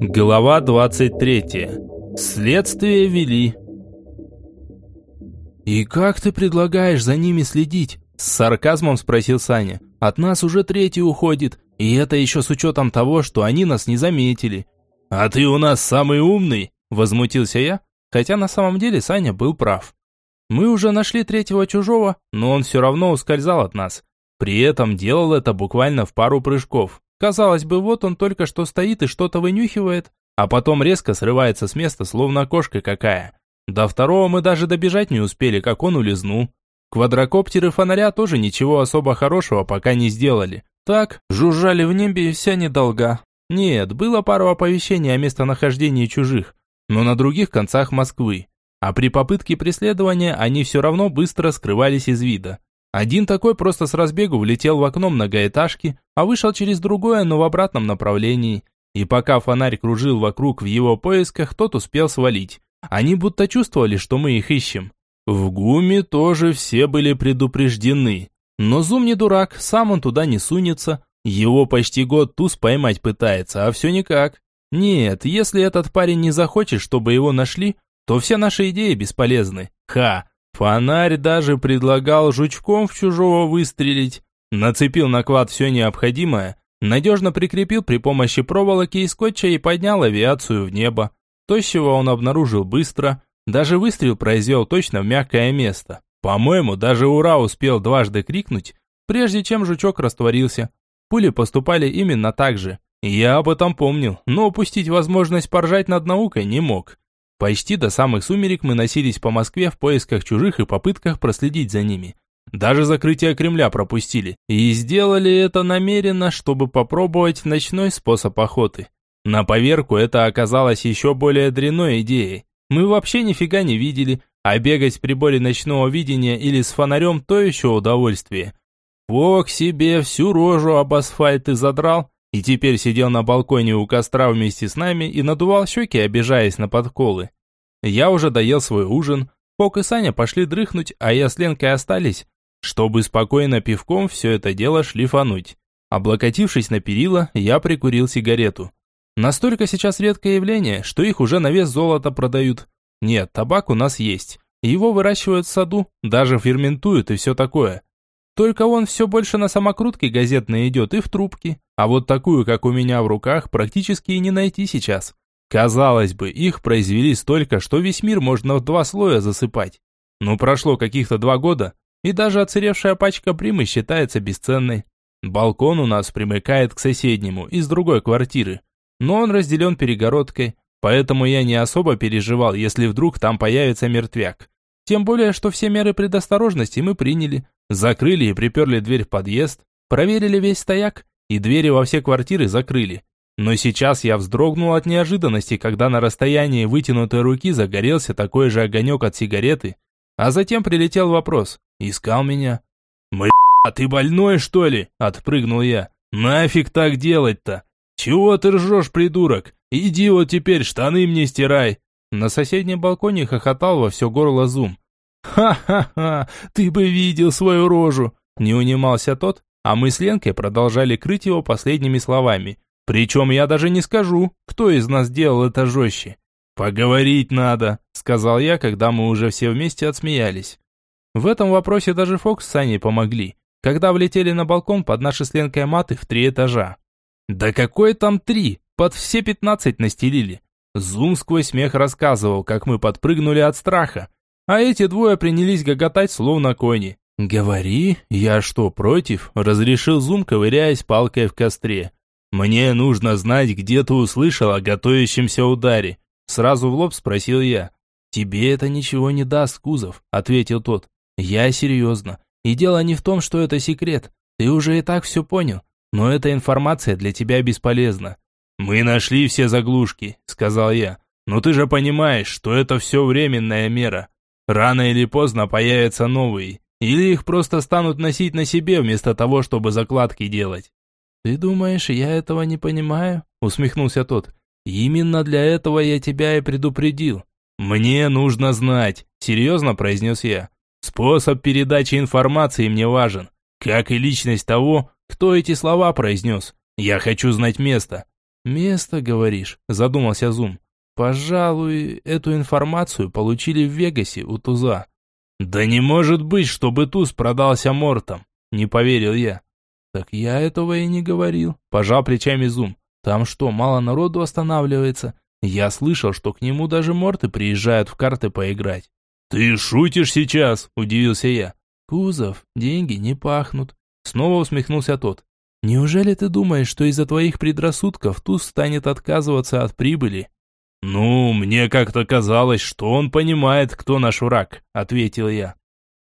Глава 23. Следствие вели. «И как ты предлагаешь за ними следить?» С сарказмом спросил Саня. «От нас уже третий уходит, и это еще с учетом того, что они нас не заметили». «А ты у нас самый умный?» Возмутился я, хотя на самом деле Саня был прав. Мы уже нашли третьего чужого, но он все равно ускользал от нас. При этом делал это буквально в пару прыжков. Казалось бы, вот он только что стоит и что-то вынюхивает, а потом резко срывается с места, словно кошка какая. До второго мы даже добежать не успели, как он улизнул. Квадрокоптеры фонаря тоже ничего особо хорошего пока не сделали. Так, жужжали в небе и вся недолга. Нет, было пару оповещений о местонахождении чужих, но на других концах Москвы. А при попытке преследования они все равно быстро скрывались из вида. Один такой просто с разбегу влетел в окно многоэтажки, а вышел через другое, но в обратном направлении. И пока фонарь кружил вокруг в его поисках, тот успел свалить. Они будто чувствовали, что мы их ищем. В ГУМе тоже все были предупреждены. Но Зум не дурак, сам он туда не сунется. Его почти год туз поймать пытается, а все никак. Нет, если этот парень не захочет, чтобы его нашли, то все наши идеи бесполезны. Ха! Фонарь даже предлагал жучком в чужого выстрелить. Нацепил на клад все необходимое, надежно прикрепил при помощи проволоки и скотча и поднял авиацию в небо. То, с чего он обнаружил быстро, даже выстрел произвел точно в мягкое место. По-моему, даже «Ура!» успел дважды крикнуть, прежде чем жучок растворился. Пули поступали именно так же. Я об этом помнил, но упустить возможность поржать над наукой не мог. Почти до самых сумерек мы носились по Москве в поисках чужих и попытках проследить за ними. Даже закрытие Кремля пропустили. И сделали это намеренно, чтобы попробовать ночной способ охоты. На поверку это оказалось еще более дрянной идеей. Мы вообще нифига не видели, а бегать в приборе ночного видения или с фонарем то еще удовольствие. Бог себе всю рожу об асфальт и задрал, и теперь сидел на балконе у костра вместе с нами и надувал щеки, обижаясь на подколы. Я уже доел свой ужин, Фок и Саня пошли дрыхнуть, а я с Ленкой остались, чтобы спокойно пивком все это дело шлифануть. Облокотившись на перила, я прикурил сигарету. Настолько сейчас редкое явление, что их уже на вес золота продают. Нет, табак у нас есть. Его выращивают в саду, даже ферментуют и все такое. Только он все больше на самокрутке газетной идет и в трубке. А вот такую, как у меня в руках, практически и не найти сейчас. Казалось бы, их произвели столько, что весь мир можно в два слоя засыпать. Но прошло каких-то два года, и даже оцаревшая пачка примы считается бесценной. Балкон у нас примыкает к соседнему, из другой квартиры. Но он разделен перегородкой, поэтому я не особо переживал, если вдруг там появится мертвяк. Тем более, что все меры предосторожности мы приняли, Закрыли и приперли дверь в подъезд, проверили весь стояк и двери во все квартиры закрыли. Но сейчас я вздрогнул от неожиданности, когда на расстоянии вытянутой руки загорелся такой же огонек от сигареты, а затем прилетел вопрос. Искал меня. «Мля, ты больной, что ли?» – отпрыгнул я. «Нафиг так делать-то? Чего ты ржешь, придурок? Иди вот теперь штаны мне стирай!» На соседнем балконе хохотал во все горло Зум. «Ха-ха-ха, ты бы видел свою рожу!» Не унимался тот, а мы с Ленкой продолжали крыть его последними словами. Причем я даже не скажу, кто из нас делал это жестче. «Поговорить надо», — сказал я, когда мы уже все вместе отсмеялись. В этом вопросе даже Фокс с Саней помогли, когда влетели на балкон под наши с Ленкой маты в три этажа. «Да какой там три? Под все пятнадцать настелили». Зум сквозь смех рассказывал, как мы подпрыгнули от страха, а эти двое принялись гоготать, словно кони. «Говори, я что, против?» – разрешил Зум, ковыряясь палкой в костре. «Мне нужно знать, где ты услышал о готовящемся ударе». Сразу в лоб спросил я. «Тебе это ничего не даст, Кузов», – ответил тот. «Я серьезно. И дело не в том, что это секрет. Ты уже и так все понял. Но эта информация для тебя бесполезна». «Мы нашли все заглушки», – сказал я. «Но ты же понимаешь, что это все временная мера. Рано или поздно появятся новые, или их просто станут носить на себе вместо того, чтобы закладки делать. «Ты думаешь, я этого не понимаю?» – усмехнулся тот. «Именно для этого я тебя и предупредил». «Мне нужно знать», – серьезно произнес я. «Способ передачи информации мне важен, как и личность того, кто эти слова произнес. Я хочу знать место». «Место, говоришь?» – задумался Зум. «Пожалуй, эту информацию получили в Вегасе у Туза». «Да не может быть, чтобы Туз продался Мортом!» – не поверил я. «Так я этого и не говорил», – пожал плечами Зум. «Там что, мало народу останавливается? Я слышал, что к нему даже морты приезжают в карты поиграть». «Ты шутишь сейчас?» – удивился я. «Кузов, деньги не пахнут», – снова усмехнулся тот. «Неужели ты думаешь, что из-за твоих предрассудков Туз станет отказываться от прибыли?» «Ну, мне как-то казалось, что он понимает, кто наш враг», – ответил я.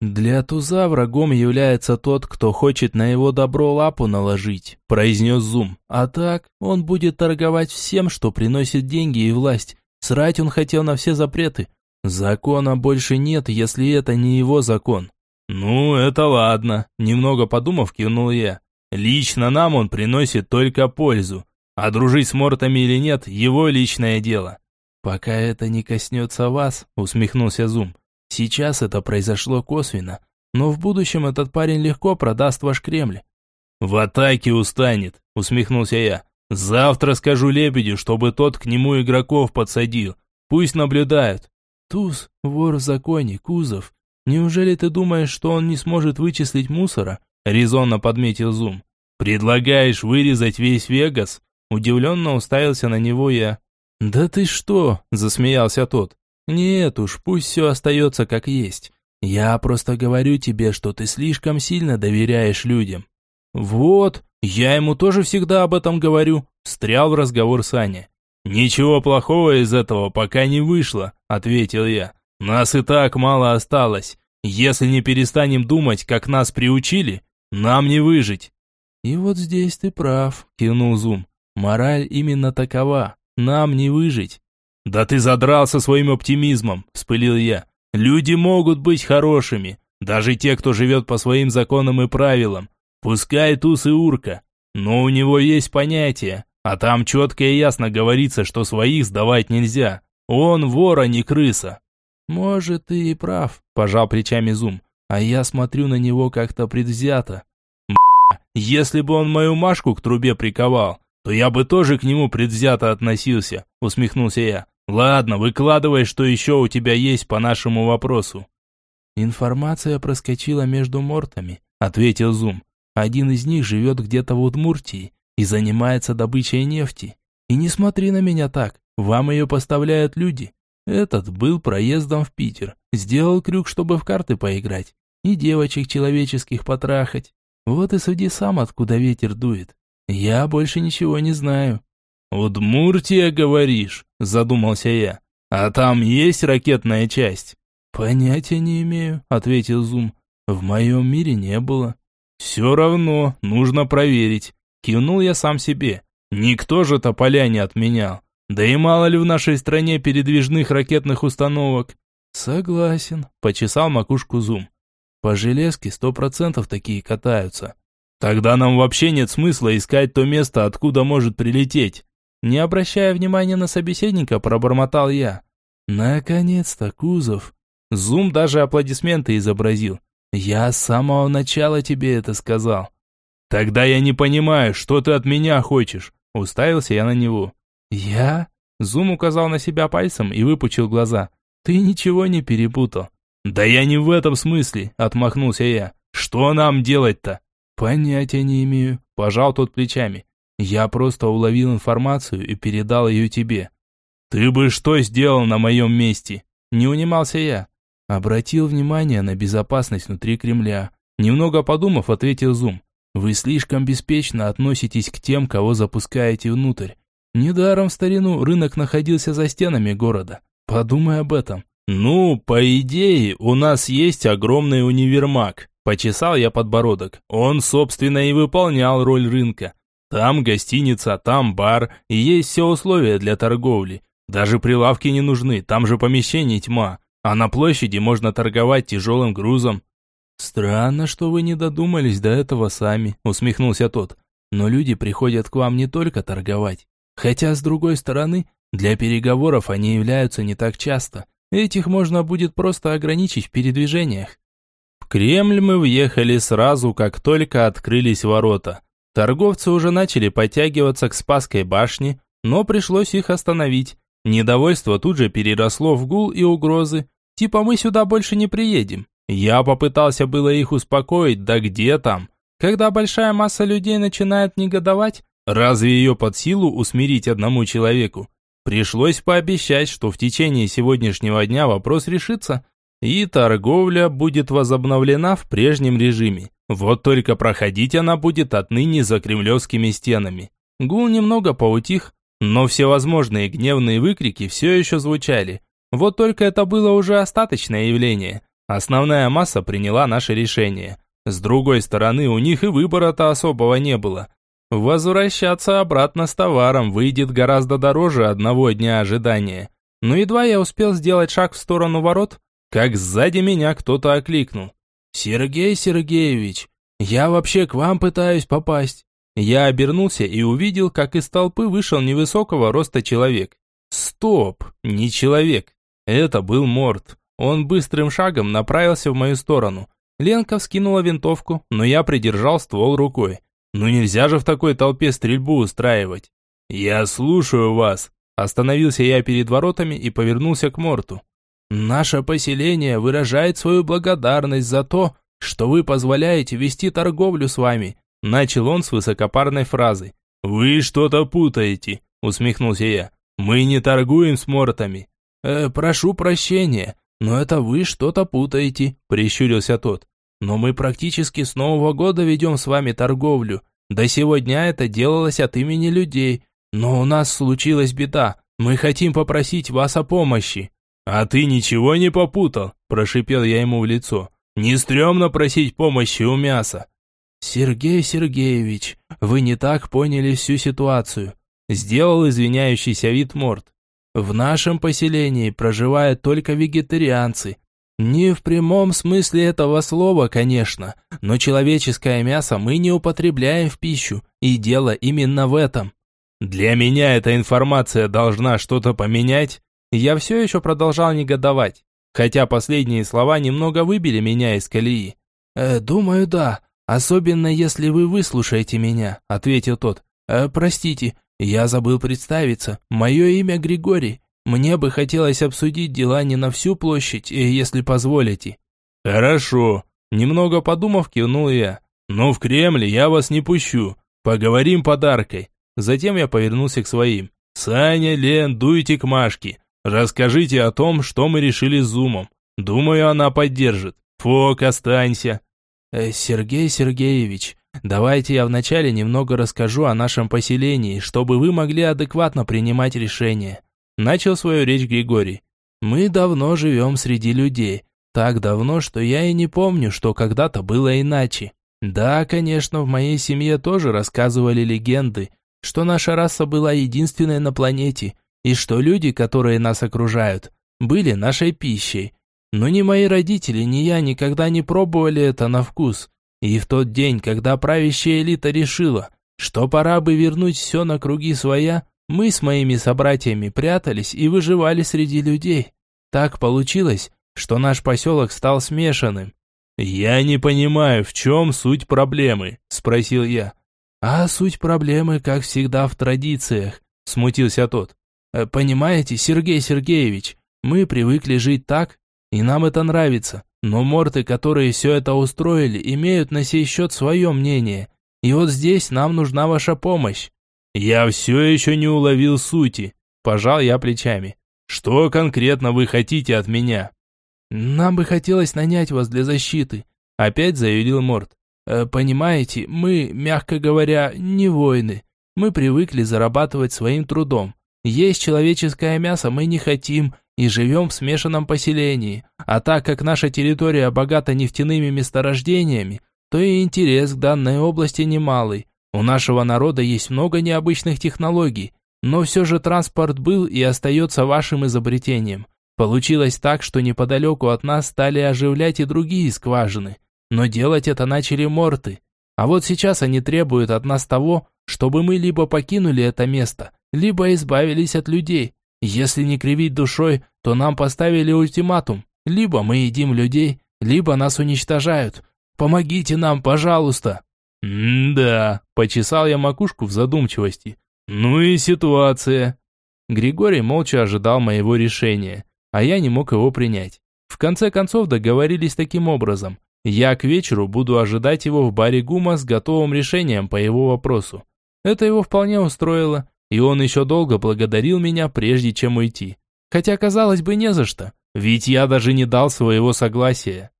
«Для Туза врагом является тот, кто хочет на его добро лапу наложить», – произнес Зум. «А так, он будет торговать всем, что приносит деньги и власть. Срать он хотел на все запреты. Закона больше нет, если это не его закон». «Ну, это ладно», – немного подумав, кивнул я. «Лично нам он приносит только пользу. А дружить с Мортами или нет – его личное дело». «Пока это не коснется вас», – усмехнулся Зум. Сейчас это произошло косвенно, но в будущем этот парень легко продаст ваш Кремль. В атаке устанет, усмехнулся я. Завтра скажу Лебедю, чтобы тот к нему игроков подсадил. Пусть наблюдают. Туз, вор в законе, Кузов. Неужели ты думаешь, что он не сможет вычислить мусора? Резонно подметил Зум. Предлагаешь вырезать весь Вегас? Удивленно уставился на него я. «Да ты что?» – засмеялся тот. «Нет уж, пусть все остается как есть. Я просто говорю тебе, что ты слишком сильно доверяешь людям». «Вот, я ему тоже всегда об этом говорю», – встрял в разговор Саня. «Ничего плохого из этого пока не вышло», – ответил я. «Нас и так мало осталось. Если не перестанем думать, как нас приучили, нам не выжить». «И вот здесь ты прав», – кивнул Зум. «Мораль именно такова. Нам не выжить. «Да ты задрался своим оптимизмом», – вспылил я. «Люди могут быть хорошими, даже те, кто живет по своим законам и правилам. Пускай туз и урка, но у него есть понятие, а там четко и ясно говорится, что своих сдавать нельзя. Он вор, а не крыса». «Может, ты и прав», – пожал плечами Зум, «а я смотрю на него как-то предвзято». если бы он мою Машку к трубе приковал, то я бы тоже к нему предвзято относился», – усмехнулся я. Ладно, выкладывай, что еще у тебя есть по нашему вопросу. Информация проскочила между мортами, ответил Зум. Один из них живет где-то в Удмуртии и занимается добычей нефти. И не смотри на меня так, вам ее поставляют люди. Этот был проездом в Питер, сделал крюк, чтобы в карты поиграть и девочек человеческих потрахать. Вот и суди сам, откуда ветер дует. Я больше ничего не знаю. «Удмуртия, говоришь?» – задумался я. «А там есть ракетная часть?» «Понятия не имею», – ответил Зум. «В моем мире не было». «Все равно, нужно проверить». Кивнул я сам себе. Никто же тополя не отменял. Да и мало ли в нашей стране передвижных ракетных установок. Согласен, почесал макушку Зум. По железке сто процентов такие катаются. Тогда нам вообще нет смысла искать то место, откуда может прилететь. Не обращая внимания на собеседника, пробормотал я. Наконец-то, Кузов. Зум даже аплодисменты изобразил. Я с самого начала тебе это сказал. Тогда я не понимаю, что ты от меня хочешь. Уставился я на него. Я? Зум указал на себя пальцем и выпучил глаза. Ты ничего не перепутал. Да я не в этом смысле, отмахнулся я. Что нам делать-то? Понятия не имею, пожал тот плечами. Я просто уловил информацию и передал ее тебе. Ты бы что сделал на моем месте? Не унимался я. Обратил внимание на безопасность внутри Кремля. Немного подумав, ответил Зум. Вы слишком беспечно относитесь к тем, кого запускаете внутрь. Недаром в старину рынок находился за стенами города. Подумай об этом. Ну, по идее, у нас есть огромный универмаг. Почесал я подбородок. Он, собственно, и выполнял роль рынка. Там гостиница, там бар, и есть все условия для торговли. Даже прилавки не нужны, там же помещений тьма, а на площади можно торговать тяжелым грузом. Странно, что вы не додумались до этого сами, усмехнулся тот. Но люди приходят к вам не только торговать. Хотя, с другой стороны, для переговоров они являются не так часто. Этих можно будет просто ограничить в передвижениях. В Кремль мы въехали сразу, как только открылись ворота. Торговцы уже начали подтягиваться к Спасской башне, но пришлось их остановить. Недовольство тут же переросло в гул и угрозы. Типа мы сюда больше не приедем. Я попытался было их успокоить, да где там? Когда большая масса людей начинает негодовать, разве ее под силу усмирить одному человеку? Пришлось пообещать, что в течение сегодняшнего дня вопрос решится, и торговля будет возобновлена в прежнем режиме. Вот только проходить она будет отныне за кремлевскими стенами. Гул немного поутих, но всевозможные гневные выкрики все еще звучали. Вот только это было уже остаточное явление. Основная масса приняла наше решение. С другой стороны, у них и выбора-то особого не было. Возвращаться обратно с товаром выйдет гораздо дороже одного дня ожидания. Но едва я успел сделать шаг в сторону ворот, как сзади меня кто-то окликнул. «Сергей Сергеевич, я вообще к вам пытаюсь попасть». Я обернулся и увидел, как из толпы вышел невысокого роста человек. Стоп, не человек. Это был Морт. Он быстрым шагом направился в мою сторону. Ленка вскинула винтовку, но я придержал ствол рукой. Ну нельзя же в такой толпе стрельбу устраивать. «Я слушаю вас», Остановился я перед воротами и повернулся к Морту. Наше поселение выражает свою благодарность за то, что вы позволяете вести торговлю с вами», начал он с высокопарной фразой. «Вы что-то путаете», усмехнулся я. «Мы не торгуем с мортами». «Э, «Прошу прощения, но это вы что-то путаете», прищурился тот. «Но мы практически с Нового года ведем с вами торговлю. До сегодня это делалось от имени людей, но у нас случилась беда. Мы хотим попросить вас о помощи». «А ты ничего не попутал?» – прошипел я ему в лицо. «Не стрёмно просить помощи у мяса». «Сергей Сергеевич, вы не так поняли всю ситуацию», – сделал извиняющийся вид Морд. «В нашем поселении проживают только вегетарианцы. Не в прямом смысле этого слова, конечно, но человеческое мясо мы не употребляем в пищу, и дело именно в этом». «Для меня эта информация должна что-то поменять?» Я все еще продолжал негодовать, хотя последние слова немного выбили меня из колеи. «Э, «Думаю, да, особенно если вы выслушаете меня», — ответил тот. «Э, «Простите, я забыл представиться. Мое имя Григорий. Мне бы хотелось обсудить дела не на всю площадь, э, если позволите». «Хорошо», — немного подумав, кивнул я. «Но в Кремль я вас не пущу. Поговорим подаркой». Затем я повернулся к своим. «Саня, Лен, дуйте к Машке. Расскажите о том, что мы решили с Зумом. Думаю, она поддержит. Фок, останься. Э, Сергей Сергеевич, давайте я вначале немного расскажу о нашем поселении, чтобы вы могли адекватно принимать решения. Начал свою речь Григорий. Мы давно живем среди людей. Так давно, что я и не помню, что когда-то было иначе. Да, конечно, в моей семье тоже рассказывали легенды, что наша раса была единственной на планете – и что люди, которые нас окружают, были нашей пищей. Но ни мои родители, ни я никогда не пробовали это на вкус. И в тот день, когда правящая элита решила, что пора бы вернуть все на круги своя, мы с моими собратьями прятались и выживали среди людей. Так получилось, что наш поселок стал смешанным. «Я не понимаю, в чем суть проблемы?» – спросил я. «А суть проблемы, как всегда, в традициях», – смутился тот. Э, понимаете, Сергей Сергеевич, мы привыкли жить так, и нам это нравится. Но морты, которые все это устроили, имеют на сей счет свое мнение. И вот здесь нам нужна ваша помощь. Я все еще не уловил сути. Пожал я плечами. Что конкретно вы хотите от меня? Нам бы хотелось нанять вас для защиты. Опять заявил Морт. Э, понимаете, мы, мягко говоря, не воины. Мы привыкли зарабатывать своим трудом. Есть человеческое мясо мы не хотим и живем в смешанном поселении. А так как наша территория богата нефтяными месторождениями, то и интерес к данной области немалый. У нашего народа есть много необычных технологий, но все же транспорт был и остается вашим изобретением. Получилось так, что неподалеку от нас стали оживлять и другие скважины. Но делать это начали морты. А вот сейчас они требуют от нас того, чтобы мы либо покинули это место, либо избавились от людей. Если не кривить душой, то нам поставили ультиматум. Либо мы едим людей, либо нас уничтожают. Помогите нам, пожалуйста. «М-да», – почесал я макушку в задумчивости. «Ну и ситуация». Григорий молча ожидал моего решения, а я не мог его принять. В конце концов договорились таким образом. Я к вечеру буду ожидать его в баре ГУМа с готовым решением по его вопросу. Это его вполне устроило, и он еще долго благодарил меня, прежде чем уйти. Хотя, казалось бы, не за что, ведь я даже не дал своего согласия.